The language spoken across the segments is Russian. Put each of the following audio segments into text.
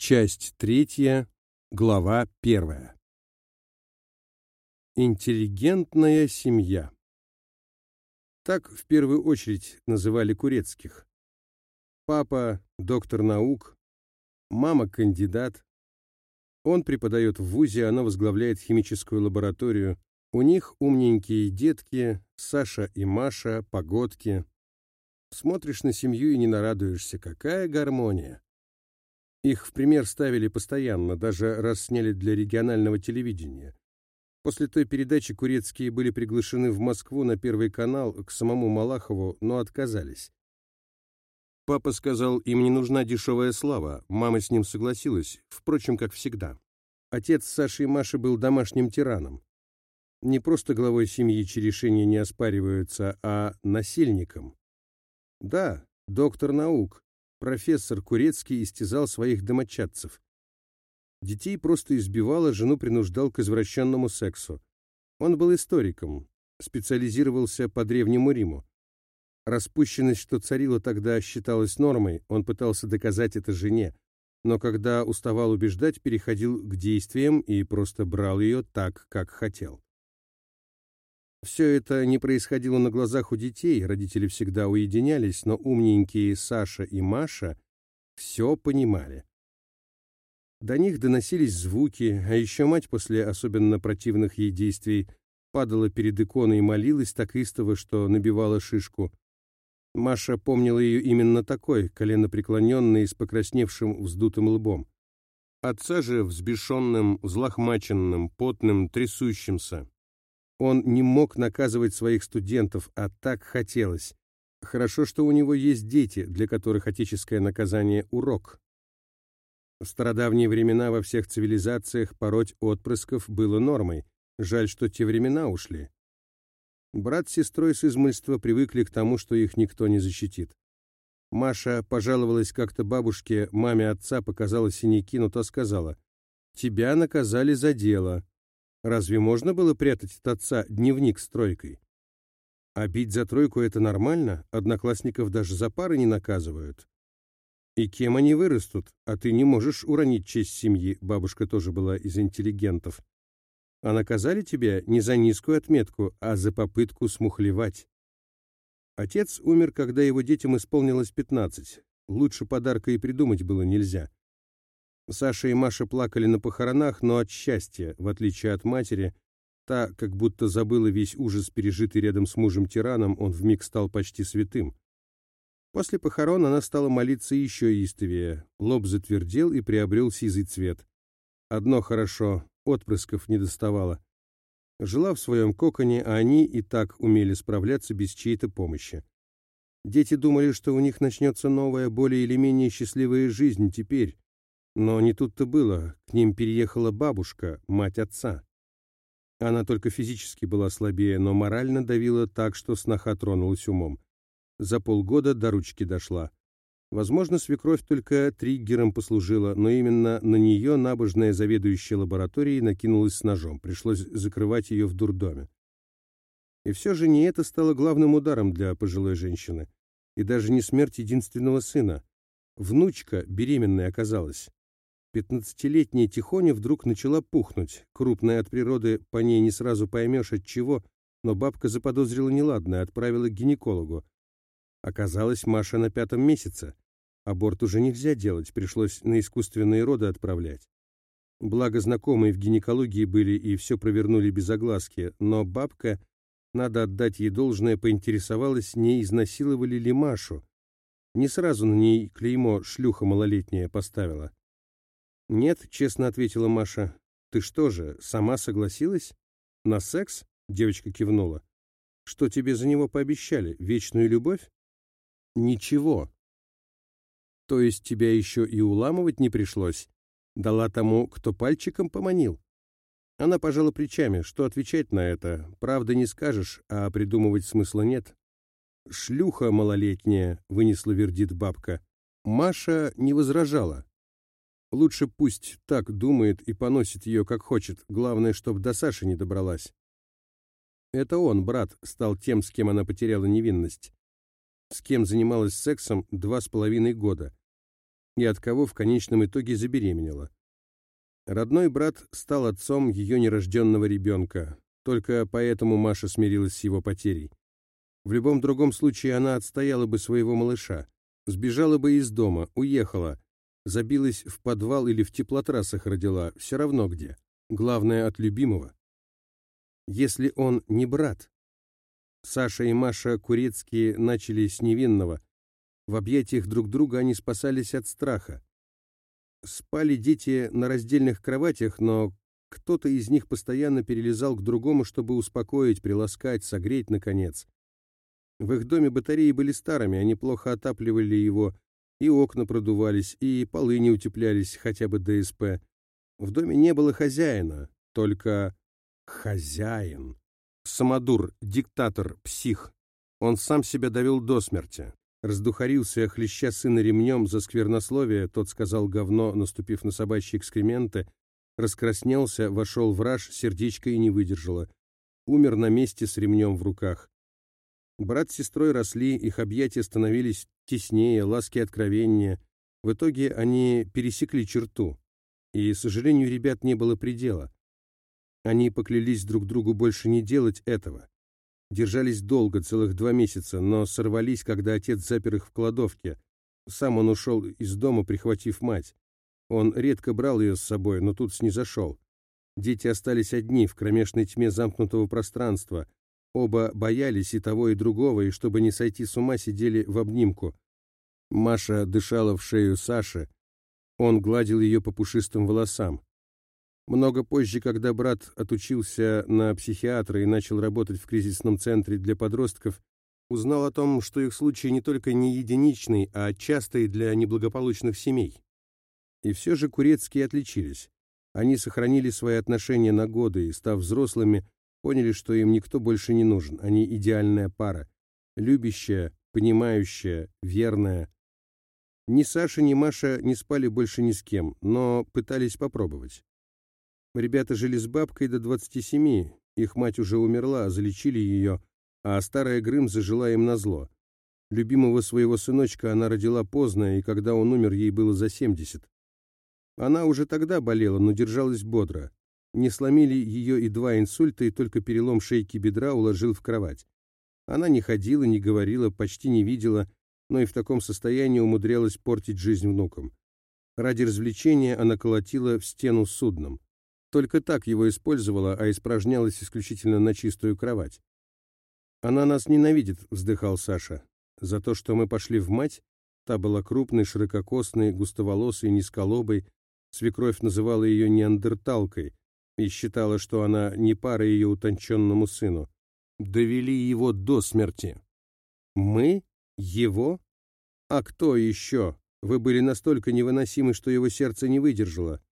Часть третья, глава первая. Интеллигентная семья. Так в первую очередь называли Курецких. Папа – доктор наук, мама – кандидат. Он преподает в ВУЗе, она возглавляет химическую лабораторию. У них умненькие детки, Саша и Маша, погодки. Смотришь на семью и не нарадуешься, какая гармония. Их в пример ставили постоянно, даже раз сняли для регионального телевидения. После той передачи Курецкие были приглашены в Москву на Первый канал к самому Малахову, но отказались. Папа сказал, им не нужна дешевая слава, мама с ним согласилась, впрочем, как всегда. Отец Саши и Маши был домашним тираном. Не просто главой семьи, чьи решения не оспариваются, а насильником. Да, доктор наук, профессор Курецкий истязал своих домочадцев. Детей просто избивал, а жену принуждал к извращенному сексу. Он был историком, специализировался по Древнему Риму. Распущенность, что царила тогда, считалась нормой, он пытался доказать это жене, но когда уставал убеждать, переходил к действиям и просто брал ее так, как хотел. Все это не происходило на глазах у детей, родители всегда уединялись, но умненькие Саша и Маша все понимали. До них доносились звуки, а еще мать после особенно противных ей действий падала перед иконой и молилась так истово, что набивала шишку. Маша помнила ее именно такой, коленопреклоненной, с покрасневшим вздутым лбом. Отца же взбешенным, взлохмаченным, потным, трясущимся. Он не мог наказывать своих студентов, а так хотелось. Хорошо, что у него есть дети, для которых отеческое наказание – урок. В стародавние времена во всех цивилизациях пороть отпрысков было нормой. Жаль, что те времена ушли. Брат с сестрой с измольства привыкли к тому, что их никто не защитит. Маша пожаловалась как-то бабушке, маме отца показала синяки, но та сказала, «Тебя наказали за дело. Разве можно было прятать от отца дневник с тройкой? А бить за тройку это нормально, одноклассников даже за пары не наказывают. И кем они вырастут, а ты не можешь уронить честь семьи, бабушка тоже была из интеллигентов. А наказали тебя не за низкую отметку, а за попытку смухлевать. Отец умер, когда его детям исполнилось пятнадцать. Лучше подарка и придумать было нельзя. Саша и Маша плакали на похоронах, но от счастья, в отличие от матери, та как будто забыла весь ужас, пережитый рядом с мужем-тираном, он вмиг стал почти святым. После похорон она стала молиться еще истовее, лоб затвердел и приобрел сизый цвет. Одно хорошо, отпрысков не доставало. Жила в своем коконе, а они и так умели справляться без чьей-то помощи. Дети думали, что у них начнется новая, более или менее счастливая жизнь теперь, но не тут-то было, к ним переехала бабушка, мать отца. Она только физически была слабее, но морально давила так, что сноха тронулась умом. За полгода до ручки дошла. Возможно, свекровь только триггером послужила, но именно на нее набожная заведующая лабораторией накинулась с ножом, пришлось закрывать ее в дурдоме. И все же не это стало главным ударом для пожилой женщины, и даже не смерть единственного сына. Внучка беременной оказалась. Пятнадцатилетняя Тихоня вдруг начала пухнуть. Крупная от природы, по ней не сразу поймешь от чего, но бабка заподозрила неладное, отправила к гинекологу. Оказалось, Маша на пятом месяце. Аборт уже нельзя делать, пришлось на искусственные роды отправлять. Благо знакомые в гинекологии были и все провернули без огласки, но бабка, надо отдать ей должное, поинтересовалась, не изнасиловали ли Машу. Не сразу на ней клеймо «шлюха малолетняя» поставила. «Нет», — честно ответила Маша. «Ты что же, сама согласилась? На секс?» — девочка кивнула. «Что тебе за него пообещали? Вечную любовь?» «Ничего». «То есть тебя еще и уламывать не пришлось? Дала тому, кто пальчиком поманил?» Она пожала плечами. Что отвечать на это? Правда не скажешь, а придумывать смысла нет. «Шлюха малолетняя», — вынесла вердит бабка. Маша не возражала. Лучше пусть так думает и поносит ее как хочет, главное, чтобы до Саши не добралась. Это он, брат, стал тем, с кем она потеряла невинность. С кем занималась сексом два с половиной года. и от кого в конечном итоге забеременела. Родной брат стал отцом ее нерожденного ребенка, только поэтому Маша смирилась с его потерей. В любом другом случае она отстояла бы своего малыша, сбежала бы из дома, уехала, забилась в подвал или в теплотрассах родила, все равно где. Главное, от любимого. Если он не брат. Саша и Маша Курецкие начали с невинного, в объятиях друг друга они спасались от страха. Спали дети на раздельных кроватях, но кто-то из них постоянно перелезал к другому, чтобы успокоить, приласкать, согреть, наконец. В их доме батареи были старыми, они плохо отапливали его, и окна продувались, и полы не утеплялись, хотя бы ДСП. В доме не было хозяина, только хозяин. Самодур, диктатор, псих. Он сам себя довел до смерти. Раздухарился, хлеща сына ремнем за сквернословие, тот сказал говно, наступив на собачьи экскременты, раскраснелся, вошел в раж, сердечко и не выдержало. Умер на месте с ремнем в руках. Брат с сестрой росли, их объятия становились теснее, ласки откровеннее. В итоге они пересекли черту. И, к сожалению, ребят не было предела. Они поклялись друг другу больше не делать этого. Держались долго, целых два месяца, но сорвались, когда отец запер их в кладовке. Сам он ушел из дома, прихватив мать. Он редко брал ее с собой, но тут снизошел. Дети остались одни в кромешной тьме замкнутого пространства. Оба боялись и того, и другого, и чтобы не сойти с ума, сидели в обнимку. Маша дышала в шею Саши. Он гладил ее по пушистым волосам. Много позже, когда брат отучился на психиатра и начал работать в кризисном центре для подростков, узнал о том, что их случай не только не единичный, а частый для неблагополучных семей. И все же Курецкие отличились. Они сохранили свои отношения на годы и, став взрослыми, поняли, что им никто больше не нужен. Они идеальная пара. Любящая, понимающая, верная. Ни Саша, ни Маша не спали больше ни с кем, но пытались попробовать. Ребята жили с бабкой до 27, их мать уже умерла, залечили ее, а старая Грым зажила им назло. Любимого своего сыночка она родила поздно, и когда он умер, ей было за 70. Она уже тогда болела, но держалась бодро. Не сломили ее и два инсульта, и только перелом шейки бедра уложил в кровать. Она не ходила, не говорила, почти не видела, но и в таком состоянии умудрялась портить жизнь внукам. Ради развлечения она колотила в стену судном. Только так его использовала, а испражнялась исключительно на чистую кровать. «Она нас ненавидит», — вздыхал Саша. «За то, что мы пошли в мать?» Та была крупной, ширококосной, густоволосой, низколобой. Свекровь называла ее неандерталкой и считала, что она не пара ее утонченному сыну. Довели его до смерти. «Мы? Его? А кто еще? Вы были настолько невыносимы, что его сердце не выдержало.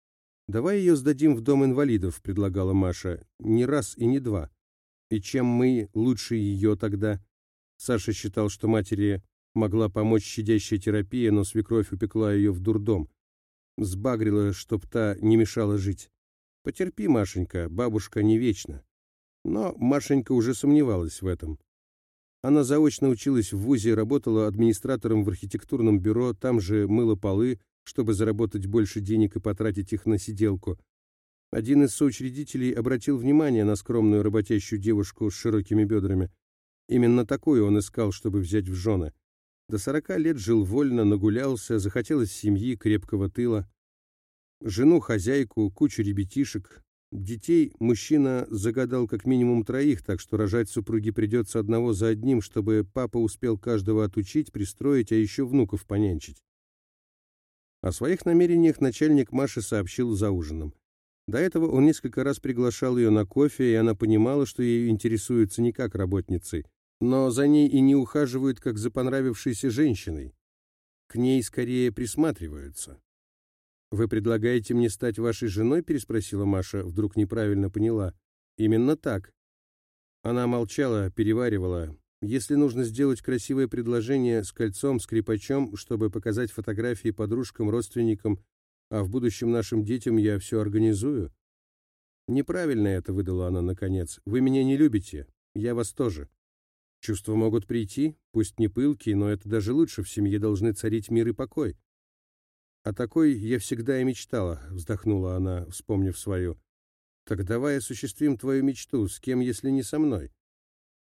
«Давай ее сдадим в дом инвалидов», — предлагала Маша. «Не раз и не два. И чем мы лучше ее тогда?» Саша считал, что матери могла помочь щадящая терапия, но свекровь упекла ее в дурдом. Сбагрила, чтоб та не мешала жить. «Потерпи, Машенька, бабушка не вечна». Но Машенька уже сомневалась в этом. Она заочно училась в ВУЗе, работала администратором в архитектурном бюро, там же мыла полы, чтобы заработать больше денег и потратить их на сиделку. Один из соучредителей обратил внимание на скромную работящую девушку с широкими бедрами. Именно такую он искал, чтобы взять в жены. До сорока лет жил вольно, нагулялся, захотелось семьи, крепкого тыла. Жену, хозяйку, кучу ребятишек. Детей мужчина загадал как минимум троих, так что рожать супруги придется одного за одним, чтобы папа успел каждого отучить, пристроить, а еще внуков понянчить. О своих намерениях начальник Маши сообщил за ужином. До этого он несколько раз приглашал ее на кофе, и она понимала, что ею интересуется не как работницей, но за ней и не ухаживают, как за понравившейся женщиной. К ней скорее присматриваются. «Вы предлагаете мне стать вашей женой?» – переспросила Маша, вдруг неправильно поняла. «Именно так». Она молчала, переваривала. Если нужно сделать красивое предложение с кольцом, скрипачом, чтобы показать фотографии подружкам, родственникам, а в будущем нашим детям я все организую. Неправильно это выдала она наконец. Вы меня не любите, я вас тоже. Чувства могут прийти, пусть не пылкие, но это даже лучше, в семье должны царить мир и покой. «О такой я всегда и мечтала», — вздохнула она, вспомнив свою. «Так давай осуществим твою мечту, с кем, если не со мной?»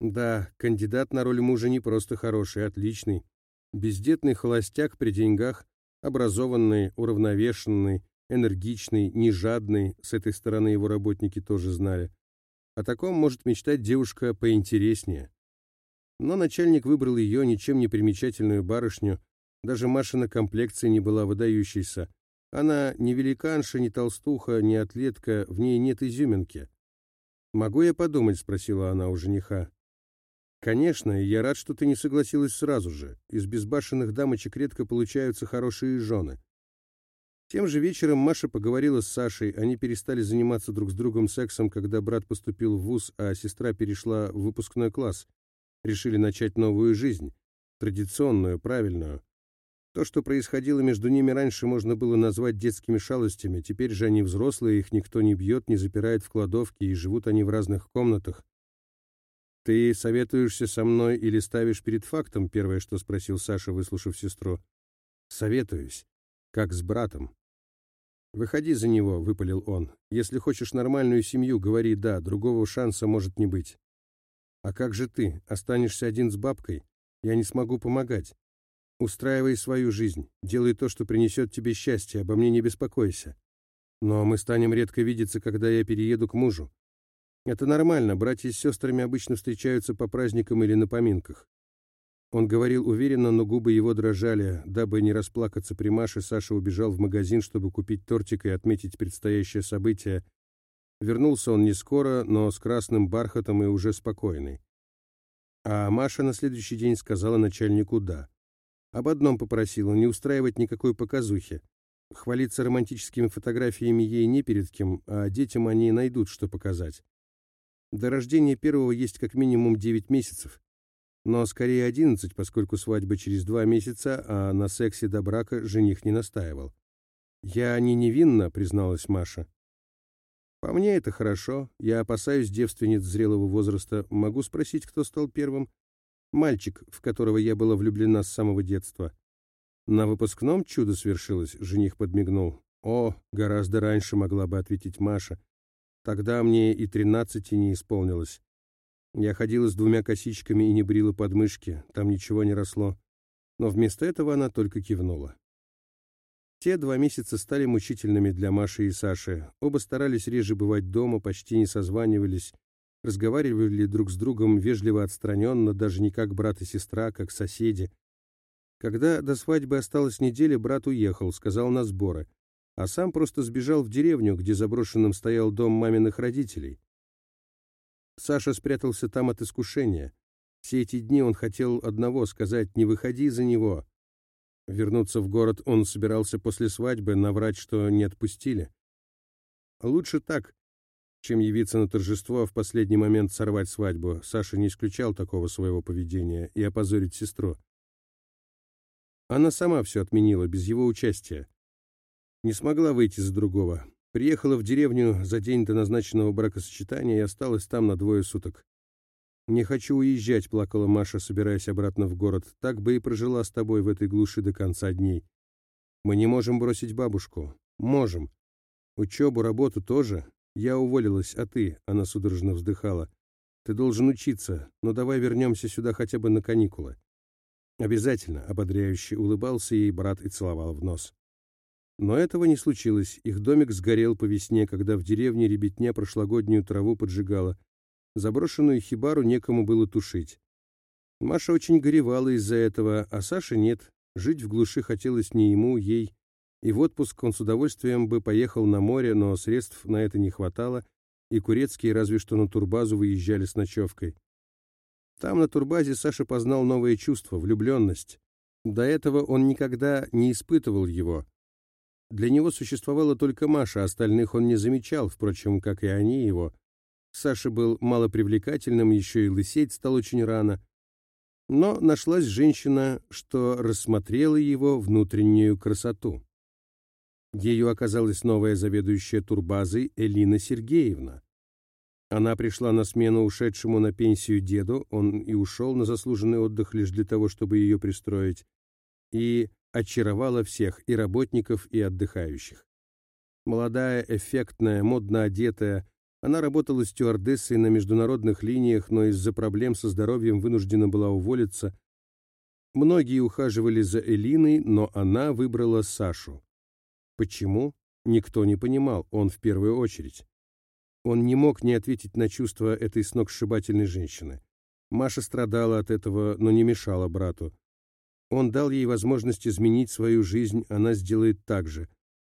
«Да, кандидат на роль мужа не просто хороший, отличный. Бездетный холостяк при деньгах, образованный, уравновешенный, энергичный, не жадный, с этой стороны его работники тоже знали. О таком может мечтать девушка поинтереснее. Но начальник выбрал ее, ничем не примечательную барышню, даже Машина комплекция не была выдающейся. Она не великанша, не толстуха, не атлетка, в ней нет изюминки. «Могу я подумать?» — спросила она у жениха. «Конечно, я рад, что ты не согласилась сразу же. Из безбашенных дамочек редко получаются хорошие жены». Тем же вечером Маша поговорила с Сашей, они перестали заниматься друг с другом сексом, когда брат поступил в ВУЗ, а сестра перешла в выпускной класс решили начать новую жизнь, традиционную, правильную. То, что происходило между ними раньше, можно было назвать детскими шалостями, теперь же они взрослые, их никто не бьет, не запирает в кладовке, и живут они в разных комнатах. «Ты советуешься со мной или ставишь перед фактом?» — первое, что спросил Саша, выслушав сестру. «Советуюсь. Как с братом». «Выходи за него», — выпалил он. «Если хочешь нормальную семью, говори «да», другого шанса может не быть». А как же ты? Останешься один с бабкой? Я не смогу помогать. Устраивай свою жизнь, делай то, что принесет тебе счастье, обо мне не беспокойся. Но мы станем редко видеться, когда я перееду к мужу. Это нормально, братья с сестрами обычно встречаются по праздникам или на поминках. Он говорил уверенно, но губы его дрожали. Дабы не расплакаться при Маше, Саша убежал в магазин, чтобы купить тортик и отметить предстоящее событие, Вернулся он не скоро, но с красным бархатом и уже спокойный. А Маша на следующий день сказала начальнику «да». Об одном попросила, не устраивать никакой показухи. Хвалиться романтическими фотографиями ей не перед кем, а детям они найдут, что показать. До рождения первого есть как минимум 9 месяцев. Но скорее 11, поскольку свадьба через два месяца, а на сексе до брака жених не настаивал. «Я не невинна», — призналась Маша. По мне это хорошо. Я опасаюсь девственниц зрелого возраста. Могу спросить, кто стал первым? Мальчик, в которого я была влюблена с самого детства. На выпускном чудо свершилось, жених подмигнул. О, гораздо раньше могла бы ответить Маша. Тогда мне и тринадцати не исполнилось. Я ходила с двумя косичками и не брила подмышки, там ничего не росло. Но вместо этого она только кивнула. Те два месяца стали мучительными для Маши и Саши. Оба старались реже бывать дома, почти не созванивались, разговаривали друг с другом вежливо отстраненно, даже не как брат и сестра, а как соседи. Когда до свадьбы осталась неделя, брат уехал, сказал на сборы, а сам просто сбежал в деревню, где заброшенным стоял дом маминых родителей. Саша спрятался там от искушения. Все эти дни он хотел одного сказать «не выходи за него», Вернуться в город он собирался после свадьбы, наврать, что не отпустили. Лучше так, чем явиться на торжество, а в последний момент сорвать свадьбу. Саша не исключал такого своего поведения и опозорить сестру. Она сама все отменила, без его участия. Не смогла выйти за другого. Приехала в деревню за день до назначенного бракосочетания и осталась там на двое суток. «Не хочу уезжать», — плакала Маша, собираясь обратно в город. «Так бы и прожила с тобой в этой глуши до конца дней». «Мы не можем бросить бабушку». «Можем. Учебу, работу тоже. Я уволилась, а ты?» — она судорожно вздыхала. «Ты должен учиться, но давай вернемся сюда хотя бы на каникулы». «Обязательно», — ободряюще улыбался ей брат и целовал в нос. Но этого не случилось. Их домик сгорел по весне, когда в деревне ребятня прошлогоднюю траву поджигала, Заброшенную хибару некому было тушить. Маша очень горевала из-за этого, а Саше нет. Жить в глуши хотелось не ему, ей. И в отпуск он с удовольствием бы поехал на море, но средств на это не хватало, и Курецкие разве что на турбазу выезжали с ночевкой. Там, на турбазе, Саша познал новое чувство — влюбленность. До этого он никогда не испытывал его. Для него существовала только Маша, остальных он не замечал, впрочем, как и они его. Саша был малопривлекательным, еще и лысеть стал очень рано. Но нашлась женщина, что рассмотрела его внутреннюю красоту. Ею оказалась новая заведующая турбазой Элина Сергеевна. Она пришла на смену ушедшему на пенсию деду, он и ушел на заслуженный отдых лишь для того, чтобы ее пристроить. И очаровала всех, и работников, и отдыхающих. Молодая, эффектная, модно одетая, она работала стюардессой на международных линиях, но из-за проблем со здоровьем вынуждена была уволиться. Многие ухаживали за Элиной, но она выбрала Сашу. Почему? Никто не понимал, он в первую очередь. Он не мог не ответить на чувства этой сногсшибательной женщины. Маша страдала от этого, но не мешала брату. Он дал ей возможность изменить свою жизнь, она сделает так же.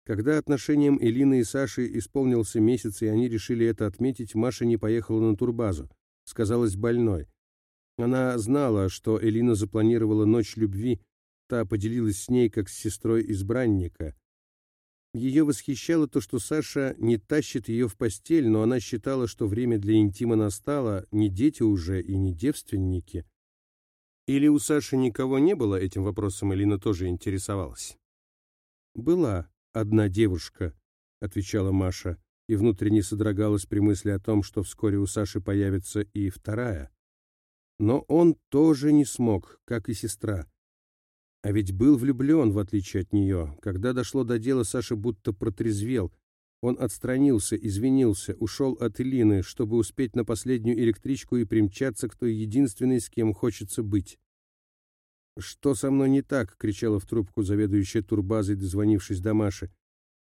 Когда отношениям Элины и Саши исполнился месяц, и они решили это отметить, Маша не поехала на турбазу. Сказалась больной. Она знала, что Элина запланировала ночь любви, та поделилась с ней как с сестрой избранника. Ее восхищало то, что Саша не тащит ее в постель, но она считала, что время для интима настало, не дети уже и не девственники. Или у Саши никого не было, этим вопросом Элина тоже интересовалась. «Была одна девушка», — отвечала Маша, и внутренне содрогалась при мысли о том, что вскоре у Саши появится и вторая. Но он тоже не смог, как и сестра. А ведь был влюблен, в отличие от нее. Когда дошло до дела, Саша будто протрезвел. Он отстранился, извинился, ушел от Элины, чтобы успеть на последнюю электричку и примчаться к той единственной, с кем хочется быть. «Что со мной не так?» — кричала в трубку заведующая турбазой, дозвонившись до Маши.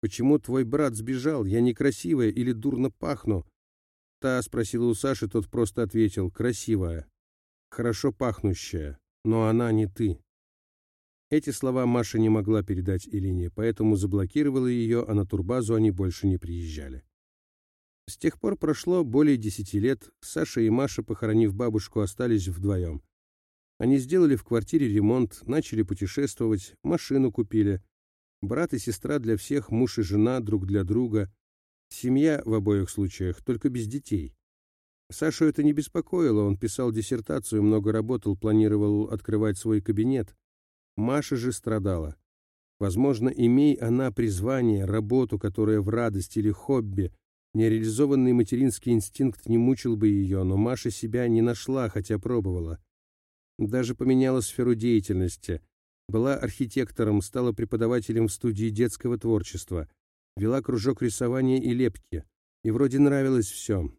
«Почему твой брат сбежал? Я некрасивая или дурно пахну?» Та спросила у Саши, тот просто ответил «красивая, хорошо пахнущая, но она не ты». Эти слова Маша не могла передать Элине, поэтому заблокировала ее, а на турбазу они больше не приезжали. С тех пор прошло более десяти лет, Саша и Маша, похоронив бабушку, остались вдвоем. Они сделали в квартире ремонт, начали путешествовать, машину купили. Брат и сестра для всех, муж и жена друг для друга. Семья в обоих случаях, только без детей. Сашу это не беспокоило, он писал диссертацию, много работал, планировал открывать свой кабинет. Маша же страдала. Возможно, имей она призвание, работу, которая в радость или хобби, нереализованный материнский инстинкт не мучил бы ее, но Маша себя не нашла, хотя пробовала. Даже поменяла сферу деятельности. Была архитектором, стала преподавателем в студии детского творчества, вела кружок рисования и лепки. И вроде нравилось все.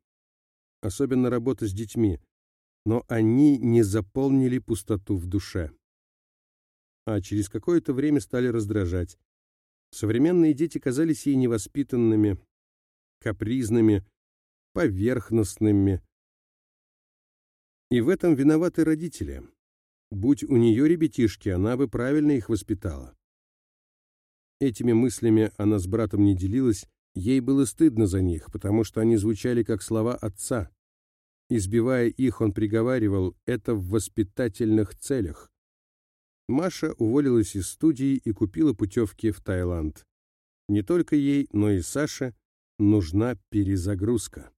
Особенно работа с детьми. Но они не заполнили пустоту в душе а через какое-то время стали раздражать. Современные дети казались ей невоспитанными, капризными, поверхностными. И в этом виноваты родители. Будь у нее ребятишки, она бы правильно их воспитала. Этими мыслями она с братом не делилась, ей было стыдно за них, потому что они звучали как слова отца. Избивая их, он приговаривал «это в воспитательных целях». Маша уволилась из студии и купила путевки в Таиланд. Не только ей, но и Саше нужна перезагрузка.